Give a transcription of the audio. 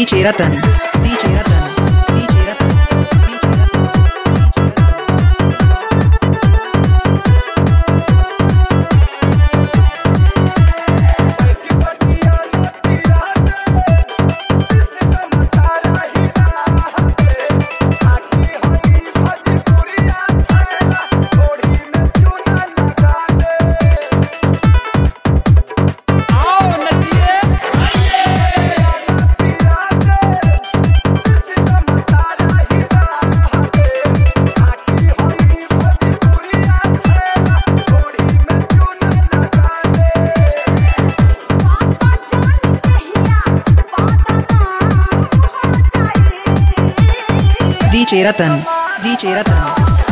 DJ Ratan DJ Ratan DJ Ratan